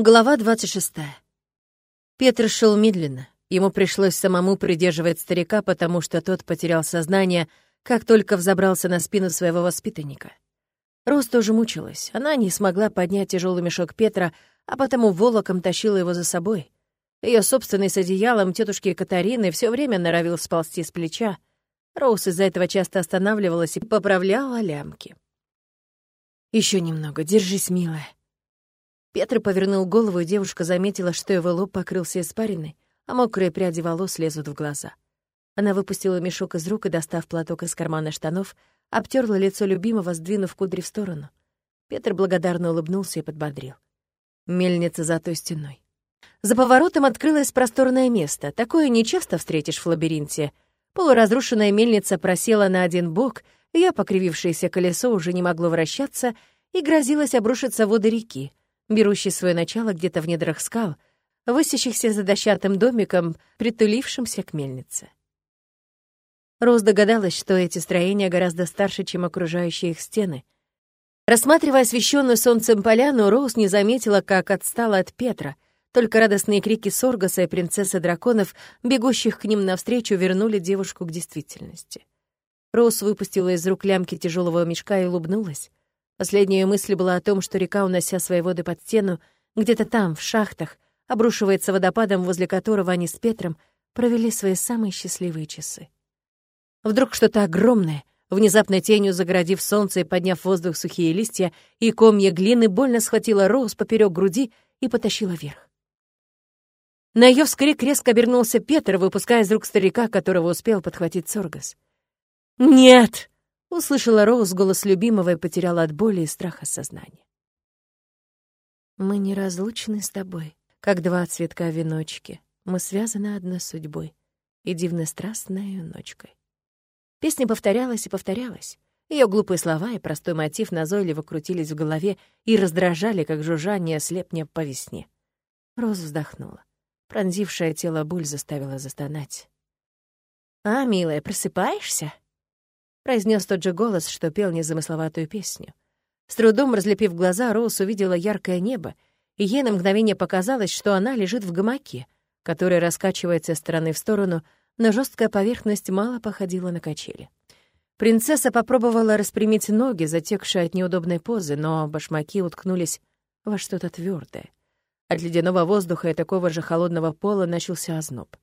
Глава 26. Петр шел медленно. Ему пришлось самому придерживать старика, потому что тот потерял сознание, как только взобрался на спину своего воспитанника. Рос тоже мучилась. Она не смогла поднять тяжелый мешок Петра, а потому волоком тащила его за собой. Ее собственный с одеялом тетушки Катарины все время норовил сползти с плеча. Роуз из-за этого часто останавливалась и поправляла лямки. Еще немного, держись, милая», Петр повернул голову, и девушка заметила, что его лоб покрылся испариной, а мокрые пряди волос лезут в глаза. Она выпустила мешок из рук и, достав платок из кармана штанов, обтерла лицо любимого, сдвинув кудри в сторону. Петр благодарно улыбнулся и подбодрил. Мельница за той стеной. За поворотом открылось просторное место. Такое нечасто встретишь в лабиринте. Полуразрушенная мельница просела на один бок, ее покривившееся колесо уже не могло вращаться и грозилось обрушиться в воды реки, берущий свое начало где-то в недрах скал, высящихся за дощатым домиком, притулившимся к мельнице. Роуз догадалась, что эти строения гораздо старше, чем окружающие их стены. Рассматривая освещенную солнцем поляну, Роуз не заметила, как отстала от Петра. Только радостные крики Соргаса и принцессы драконов, бегущих к ним навстречу, вернули девушку к действительности. Роуз выпустила из рук лямки тяжелого мешка и улыбнулась. Последняя мысль была о том, что река, унося свои воды под стену, где-то там, в шахтах, обрушивается водопадом, возле которого они с Петром провели свои самые счастливые часы. Вдруг что-то огромное, внезапно тенью загородив солнце и подняв в воздух сухие листья, и комья глины больно схватила Роуз поперек груди и потащила вверх. На ее вскрик резко обернулся Петр, выпуская из рук старика, которого успел подхватить Соргас. «Нет!» Услышала Роуз голос любимого и потеряла от боли и страха сознание. «Мы неразлучны с тобой, как два цветка веночки. Мы связаны одной судьбой и дивно-страстной ночкой». Песня повторялась и повторялась. Ее глупые слова и простой мотив назойливо крутились в голове и раздражали, как жужжание слепня по весне. Роз вздохнула. Пронзившая тело боль заставила застонать. «А, милая, просыпаешься?» Произнес тот же голос, что пел незамысловатую песню. С трудом разлепив глаза, Роуз увидела яркое небо, и ей на мгновение показалось, что она лежит в гамаке, который раскачивается из стороны в сторону, но жесткая поверхность мало походила на качели. Принцесса попробовала распрямить ноги, затекшие от неудобной позы, но башмаки уткнулись во что-то твердое. От ледяного воздуха и такого же холодного пола начался озноб.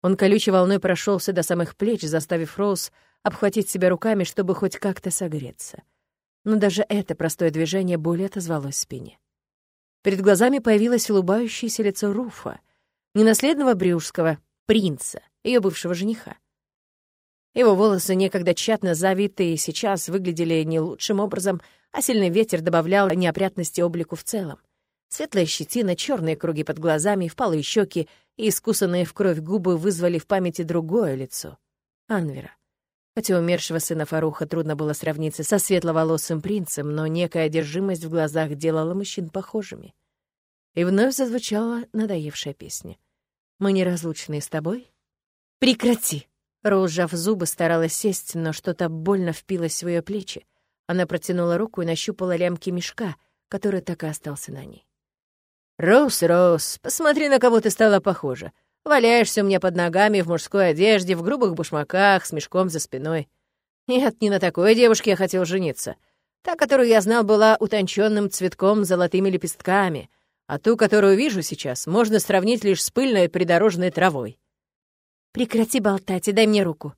Он колючей волной прошелся до самых плеч, заставив Роуз обхватить себя руками, чтобы хоть как-то согреться. Но даже это простое движение более отозвалось в спине. Перед глазами появилось улыбающееся лицо Руфа, ненаследного брюшского принца, ее бывшего жениха. Его волосы, некогда тщательно завитые, сейчас выглядели не лучшим образом, а сильный ветер добавлял неопрятности облику в целом. Светлая щетина, черные круги под глазами, впалые щеки и искусанные в кровь губы вызвали в памяти другое лицо — Анвера. Хотя умершего сына Фаруха трудно было сравниться со светловолосым принцем, но некая одержимость в глазах делала мужчин похожими. И вновь зазвучала надоевшая песня. «Мы неразлучны с тобой?» «Прекрати!» Роуз, сжав зубы, старалась сесть, но что-то больно впилось в ее плечи. Она протянула руку и нащупала лямки мешка, который так и остался на ней. «Роуз, Роуз, посмотри, на кого ты стала похожа. Валяешься у меня под ногами в мужской одежде, в грубых башмаках, с мешком за спиной. Нет, не на такой девушке я хотел жениться. Та, которую я знал, была утонченным цветком с золотыми лепестками, а ту, которую вижу сейчас, можно сравнить лишь с пыльной придорожной травой. Прекрати болтать и дай мне руку.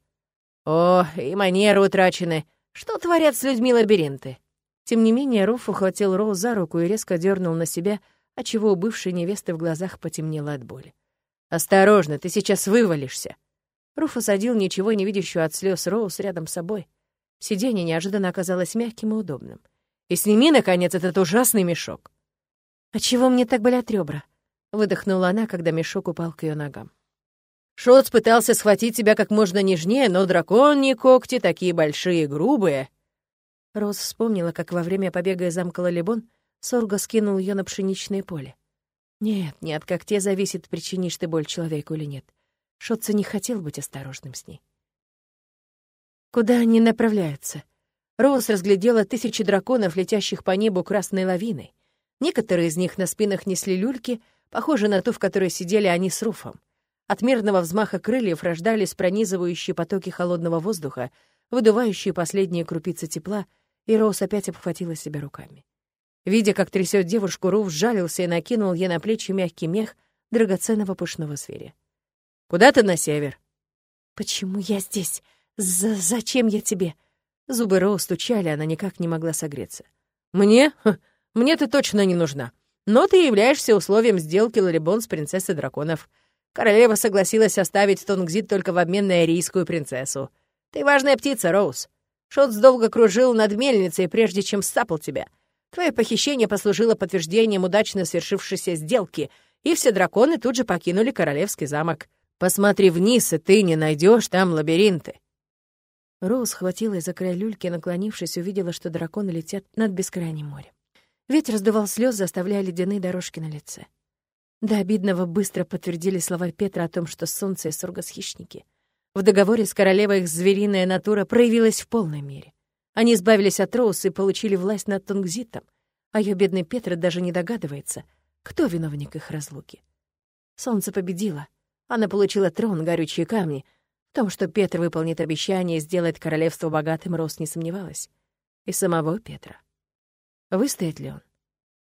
О, и манеры утрачены. Что творят с людьми лабиринты? Тем не менее, Руф ухватил Роу за руку и резко дернул на себя, отчего у бывшей невесты в глазах потемнело от боли. «Осторожно, ты сейчас вывалишься!» Руф усадил ничего не видящую от слез Роуз рядом с собой. Сиденье неожиданно оказалось мягким и удобным. «И сними, наконец, этот ужасный мешок!» «А чего мне так болят ребра?» — выдохнула она, когда мешок упал к ее ногам. Шоц пытался схватить тебя как можно нежнее, но драконьи когти такие большие и грубые. Роуз вспомнила, как во время побега из замка Лалибон Сорго скинул ее на пшеничное поле. Нет, не от когтей зависит, причинишь ты боль человеку или нет. Шотца не хотел быть осторожным с ней. Куда они направляются? Роуз разглядела тысячи драконов, летящих по небу красной лавиной. Некоторые из них на спинах несли люльки, похожие на ту, в которой сидели они с Руфом. От мерного взмаха крыльев рождались пронизывающие потоки холодного воздуха, выдувающие последние крупицы тепла, и Роуз опять обхватила себя руками. Видя, как трясет девушку, Руф сжалился и накинул ей на плечи мягкий мех драгоценного пушного зверя. «Куда ты на север?» «Почему я здесь? За зачем я тебе?» Зубы Роуз стучали, она никак не могла согреться. «Мне? Ха, мне ты точно не нужна. Но ты являешься условием сделки Лалибон с принцессой драконов. Королева согласилась оставить Тонгзит только в обмен на эрийскую принцессу. Ты важная птица, Роуз. Шотс долго кружил над мельницей, прежде чем сцапал тебя. Твое похищение послужило подтверждением удачно свершившейся сделки, и все драконы тут же покинули королевский замок. Посмотри вниз, и ты не найдешь там лабиринты. Роуз схватилась за край люльки, наклонившись, увидела, что драконы летят над бескрайним морем. Ветер раздувал слезы, заставляя ледяные дорожки на лице. До обидного быстро подтвердили слова Петра о том, что солнце и сургас — хищники. В договоре с королевой их звериная натура проявилась в полной мере. Они избавились от Роуз и получили власть над Тунгзитом, а ее бедный Петр даже не догадывается, кто виновник их разлуки. Солнце победило. Она получила трон, горючие камни. В том, что Петр выполнит обещание и сделает королевство богатым, Роуз не сомневалась. И самого Петра. Выстоит ли он?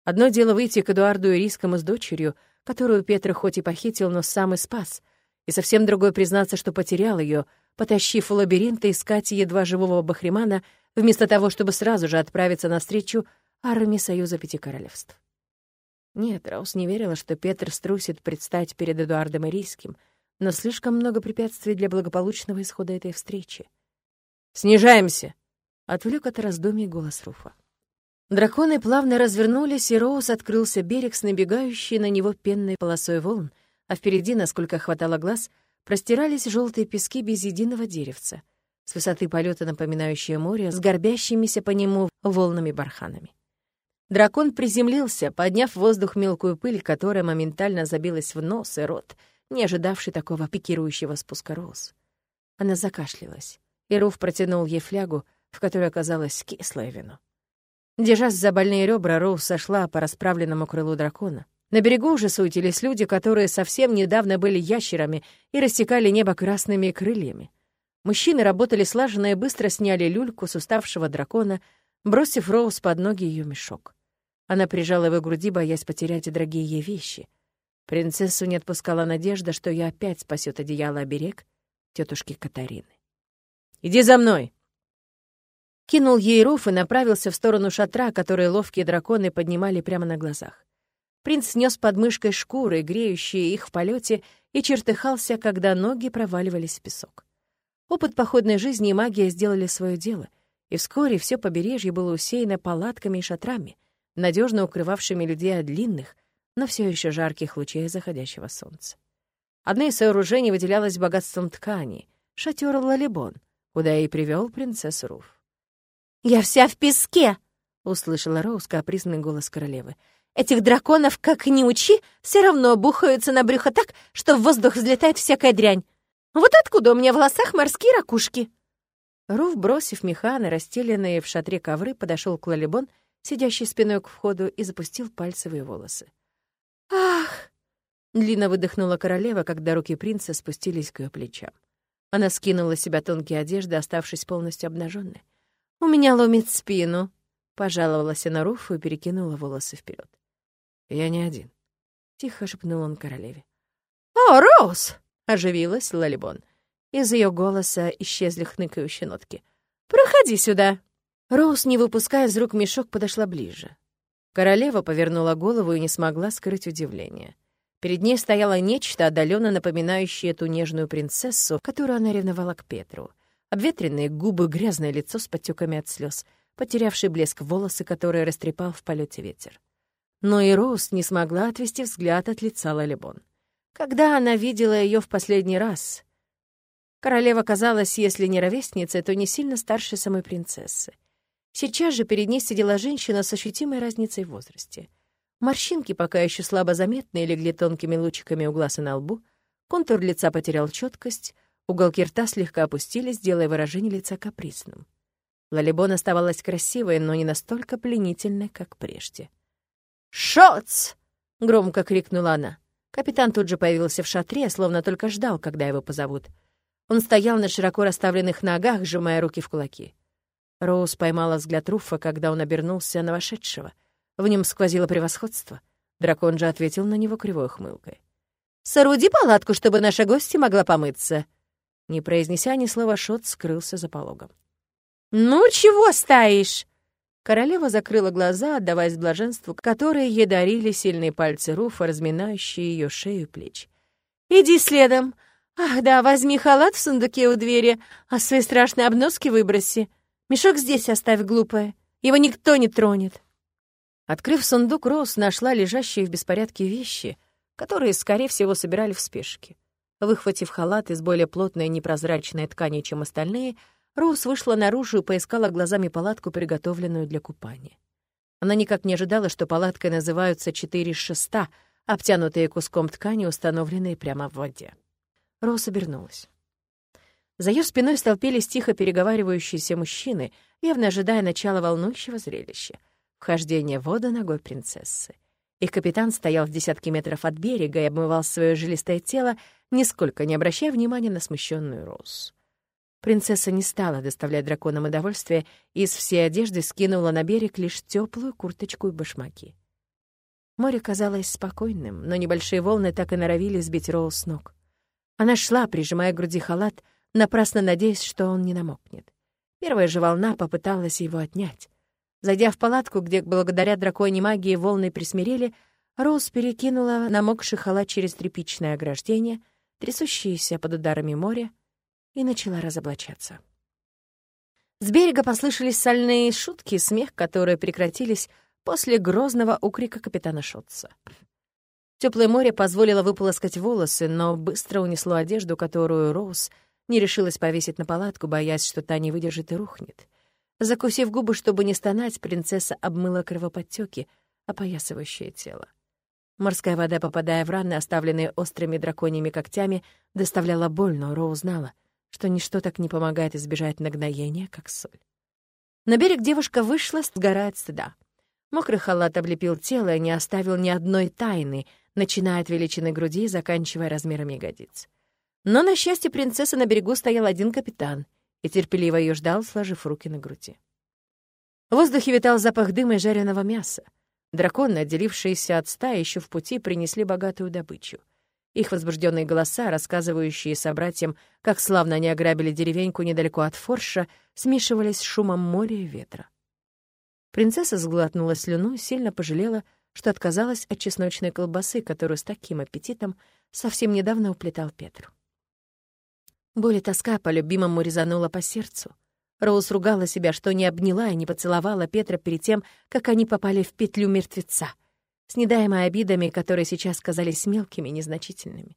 Одно дело выйти к Эдуарду и Рискому с дочерью — которую Петр хоть и похитил, но сам и спас, и совсем другое признаться, что потерял ее, потащив в лабиринт и искать едва живого Бахримана, вместо того, чтобы сразу же отправиться навстречу армии Союза Пяти Королевств. Нет, Раус не верила, что Петр струсит предстать перед Эдуардом Ирийским, но слишком много препятствий для благополучного исхода этой встречи. «Снижаемся!» — отвлек от раздумий голос Руфа. Драконы плавно развернулись, и Роуз открылся берег с набегающей на него пенной полосой волн, а впереди, насколько хватало глаз, простирались желтые пески без единого деревца, с высоты полета напоминающее море, с горбящимися по нему волнами-барханами. Дракон приземлился, подняв в воздух мелкую пыль, которая моментально забилась в нос и рот, не ожидавший такого пикирующего спуска Роуз. Она закашлялась, и Руф протянул ей флягу, в которой оказалось кислое вино. Держась за больные ребра, Роуз сошла по расправленному крылу дракона. На берегу уже суетились люди, которые совсем недавно были ящерами и рассекали небо красными крыльями. Мужчины работали слаженно и быстро сняли люльку с уставшего дракона, бросив Роуз под ноги ее мешок. Она прижала его к груди, боясь потерять дорогие ей вещи. Принцессу не отпускала надежда, что ее опять спасет одеяло оберег тетушки Катарины. «Иди за мной!» кинул ей руф и направился в сторону шатра, который ловкие драконы поднимали прямо на глазах. Принц снес под мышкой шкуры, греющие их в полете, и чертыхался, когда ноги проваливались в песок. Опыт походной жизни и магия сделали свое дело, и вскоре все побережье было усеяно палатками и шатрами, надежно укрывавшими людей от длинных, но все еще жарких лучей заходящего солнца. Одно из сооружений выделялось богатством ткани — шатер Лалибон, куда и привел принцессу Руф. «Я вся в песке!» — услышала Роуз капризный голос королевы. «Этих драконов, как ни учи, все равно бухаются на брюхо так, что в воздух взлетает всякая дрянь. Вот откуда у меня в волосах морские ракушки?» Руф, бросив меха на расстеленные в шатре ковры, подошел к Лалибон, сидящий спиной к входу, и запустил ее волосы. «Ах!» — длинно выдохнула королева, когда руки принца спустились к ее плечам. Она скинула с себя тонкие одежды, оставшись полностью обнаженной. «У меня ломит спину», — пожаловалась она Руфу и перекинула волосы вперед. «Я не один», — тихо шепнул он королеве. «О, Роуз!» — оживилась Лалибон. Из ее голоса исчезли хныкающие нотки. «Проходи сюда!» Роуз, не выпуская из рук мешок, подошла ближе. Королева повернула голову и не смогла скрыть удивление. Перед ней стояло нечто, отдаленно напоминающее ту нежную принцессу, которую она ревновала к Петру — Обветренные губы, грязное лицо с потеками от слез, потерявший блеск волосы, которые растрепал в полете ветер. Но и Роуз не смогла отвести взгляд от лица Лалибон. Когда она видела ее в последний раз, королева казалась, если не ровесницей, то не сильно старше самой принцессы. Сейчас же перед ней сидела женщина с ощутимой разницей в возрасте. Морщинки, пока еще слабо заметные, легли тонкими лучиками у глаз и на лбу, контур лица потерял четкость, Уголки рта слегка опустились, делая выражение лица капризным. Лалибон оставалась красивой, но не настолько пленительной, как прежде. «Шоц!» — громко крикнула она. Капитан тут же появился в шатре, словно только ждал, когда его позовут. Он стоял на широко расставленных ногах, сжимая руки в кулаки. Роуз поймала взгляд Руфа, когда он обернулся на вошедшего. В нем сквозило превосходство. Дракон же ответил на него кривой хмылкой. «Сооруди палатку, чтобы наша гостья могла помыться!» Не произнеся ни слова, Шот скрылся за пологом. «Ну, чего стоишь?» Королева закрыла глаза, отдаваясь блаженству, которое ей дарили сильные пальцы Руфа, разминающие ее шею и плечи. «Иди следом. Ах да, возьми халат в сундуке у двери, а свои страшные обноски выброси. Мешок здесь оставь, глупая. Его никто не тронет». Открыв сундук, Роуз нашла лежащие в беспорядке вещи, которые, скорее всего, собирали в спешке. Выхватив халат из более плотной непрозрачной ткани, чем остальные, Роуз вышла наружу и поискала глазами палатку, приготовленную для купания. Она никак не ожидала, что палаткой называются четыре шеста, обтянутые куском ткани, установленные прямо в воде. Роуз обернулась. За ее спиной столпились тихо переговаривающиеся мужчины, явно ожидая начала волнующего зрелища — вхождение в воду ногой принцессы. Их капитан стоял в десятке метров от берега и обмывал свое жилистое тело, нисколько не обращая внимания на смущенную Роуз. Принцесса не стала доставлять драконам удовольствие и из всей одежды скинула на берег лишь теплую курточку и башмаки. Море казалось спокойным, но небольшие волны так и норовили сбить Роуз с ног. Она шла, прижимая к груди халат, напрасно надеясь, что он не намокнет. Первая же волна попыталась его отнять. Зайдя в палатку, где благодаря драконьей магии волны присмирели, Роуз перекинула намокший халат через тряпичное ограждение, трясущееся под ударами моря, и начала разоблачаться. С берега послышались сальные шутки и смех, которые прекратились после грозного укрика капитана Шотца. Теплое море позволило выполоскать волосы, но быстро унесло одежду, которую Роуз не решилась повесить на палатку, боясь, что та не выдержит и рухнет. Закусив губы, чтобы не стонать, принцесса обмыла кровоподтёки, опоясывающее тело. Морская вода, попадая в раны, оставленные острыми драконьими когтями, доставляла боль, но Роуз знала, что ничто так не помогает избежать нагноения, как соль. На берег девушка вышла, сгорая от стыда. Мокрый халат облепил тело и не оставил ни одной тайны, начиная от величины груди и заканчивая размерами ягодиц. Но, на счастье принцессы, на берегу стоял один капитан и терпеливо ее ждал, сложив руки на груди. В воздухе витал запах дыма и жареного мяса. Драконы, отделившиеся от стаи еще в пути, принесли богатую добычу. Их возбужденные голоса, рассказывающие собратьям, как славно они ограбили деревеньку недалеко от Форша, смешивались с шумом моря и ветра. Принцесса сглотнула слюну сильно пожалела, что отказалась от чесночной колбасы, которую с таким аппетитом совсем недавно уплетал Петр. Боль и тоска по любимому резанула по сердцу. Роуз ругала себя, что не обняла и не поцеловала Петра перед тем, как они попали в петлю мертвеца — с недаемой обидами, которые сейчас казались мелкими и незначительными.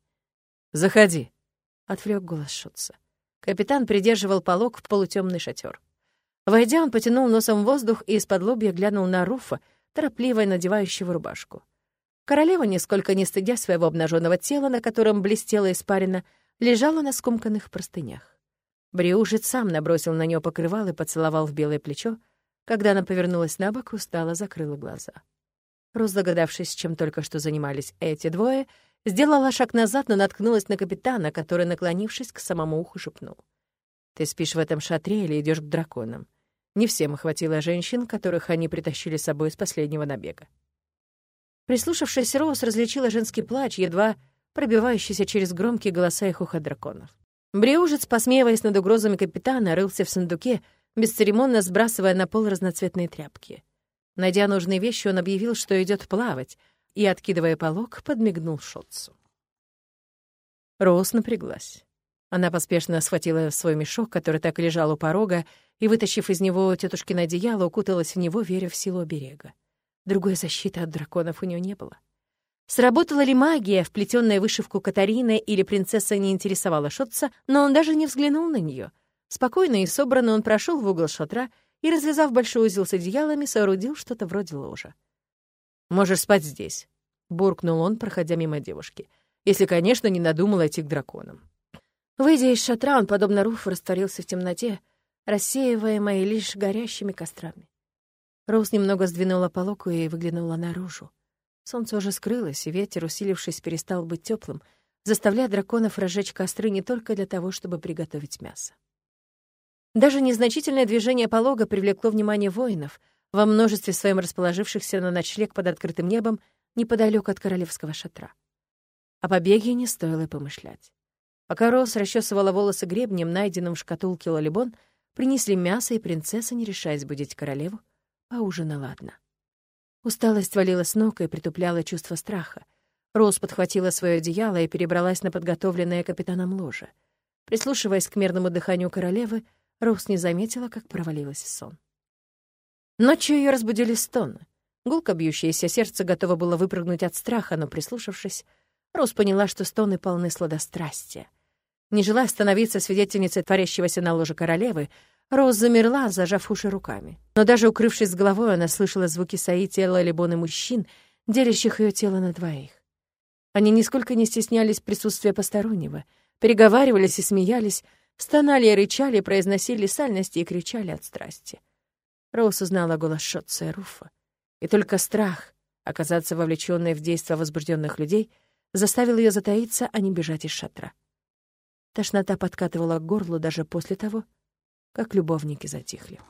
«Заходи», — отвлек голос Шутца. Капитан придерживал полог в полутемный шатер. Войдя, он потянул носом воздух и из-под лобья глянул на Руфа, торопливо надевающего рубашку. Королева, нисколько не стыдя своего обнаженного тела, на котором блестела испарина, лежала на скомканных простынях. Бриужит сам набросил на нее покрывал и поцеловал в белое плечо. Когда она повернулась на бок, устало закрыла глаза. Рос, догадавшись, чем только что занимались эти двое, сделала шаг назад, но наткнулась на капитана, который, наклонившись к самому уху, шепнул. «Ты спишь в этом шатре или идешь к драконам? Не всем хватило женщин, которых они притащили с собой с последнего набега». Прислушавшись, Роуз различила женский плач, едва пробивающийся через громкие голоса и хохот драконов. Бреужец, посмеиваясь над угрозами капитана, рылся в сундуке, бесцеремонно сбрасывая на пол разноцветные тряпки. Найдя нужные вещи, он объявил, что идет плавать, и, откидывая полог, подмигнул Шотцу. Роуз напряглась. Она поспешно схватила свой мешок, который так лежал у порога, и, вытащив из него тетушкино одеяло, укуталась в него, веря в силу берега. Другой защиты от драконов у нее не было. Сработала ли магия, вплетенная в вышивку Катарины, или принцесса не интересовала Шотца, но он даже не взглянул на нее. Спокойно и собранно он прошел в угол шатра и, развязав большой узел с одеялами, соорудил что-то вроде ложа. «Можешь спать здесь», — буркнул он, проходя мимо девушки, «если, конечно, не надумал идти к драконам». Выйдя из шатра, он, подобно Руфу, растворился в темноте, рассеиваемой лишь горящими кострами. Роуз немного сдвинула полоку и выглянула наружу. Солнце уже скрылось, и ветер, усилившись, перестал быть теплым, заставляя драконов разжечь костры не только для того, чтобы приготовить мясо. Даже незначительное движение полога привлекло внимание воинов, во множестве своем расположившихся на ночлег под открытым небом неподалеку от королевского шатра. О побеге не стоило и помышлять. Пока Роуз расчесывала волосы гребнем, найденным в шкатулке Лолибон, принесли мясо, и принцесса, не решаясь будить королеву, поужинала одна. Усталость валила с ног и притупляла чувство страха. Роуз подхватила свое одеяло и перебралась на подготовленное капитаном ложе. Прислушиваясь к мерному дыханию королевы, Роуз не заметила, как провалилась в сон. Ночью ее разбудили стоны. Гулко бьющееся сердце готово было выпрыгнуть от страха, но, прислушавшись, Роуз поняла, что стоны полны сладострастия. Не желая становиться свидетельницей творящегося на ложе королевы, Роуз замерла, зажав уши руками. Но даже укрывшись с головой, она слышала звуки соития Лалибон и мужчин, делящих ее тело на двоих. Они нисколько не стеснялись присутствия постороннего, переговаривались и смеялись, стонали и рычали, произносили сальности и кричали от страсти. Роуз узнала голос Шотца и Руфа. И только страх оказаться вовлеченной в действия возбужденных людей заставил ее затаиться, а не бежать из шатра. Тошнота подкатывала к горлу даже после того, как любовники затихли.